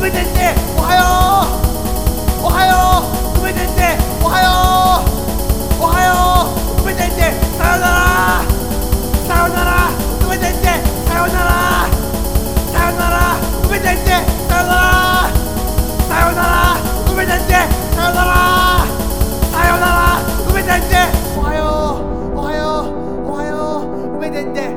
埋めておはよう。おはよう。埋めておはよう。おはよう。埋めてさよなら。さよなら。埋めてさよなら。さよなら。埋めてさよなら。さよなら。埋めてさよなら。さよなら。埋めておはよう。おはよう。おはよう。埋めて。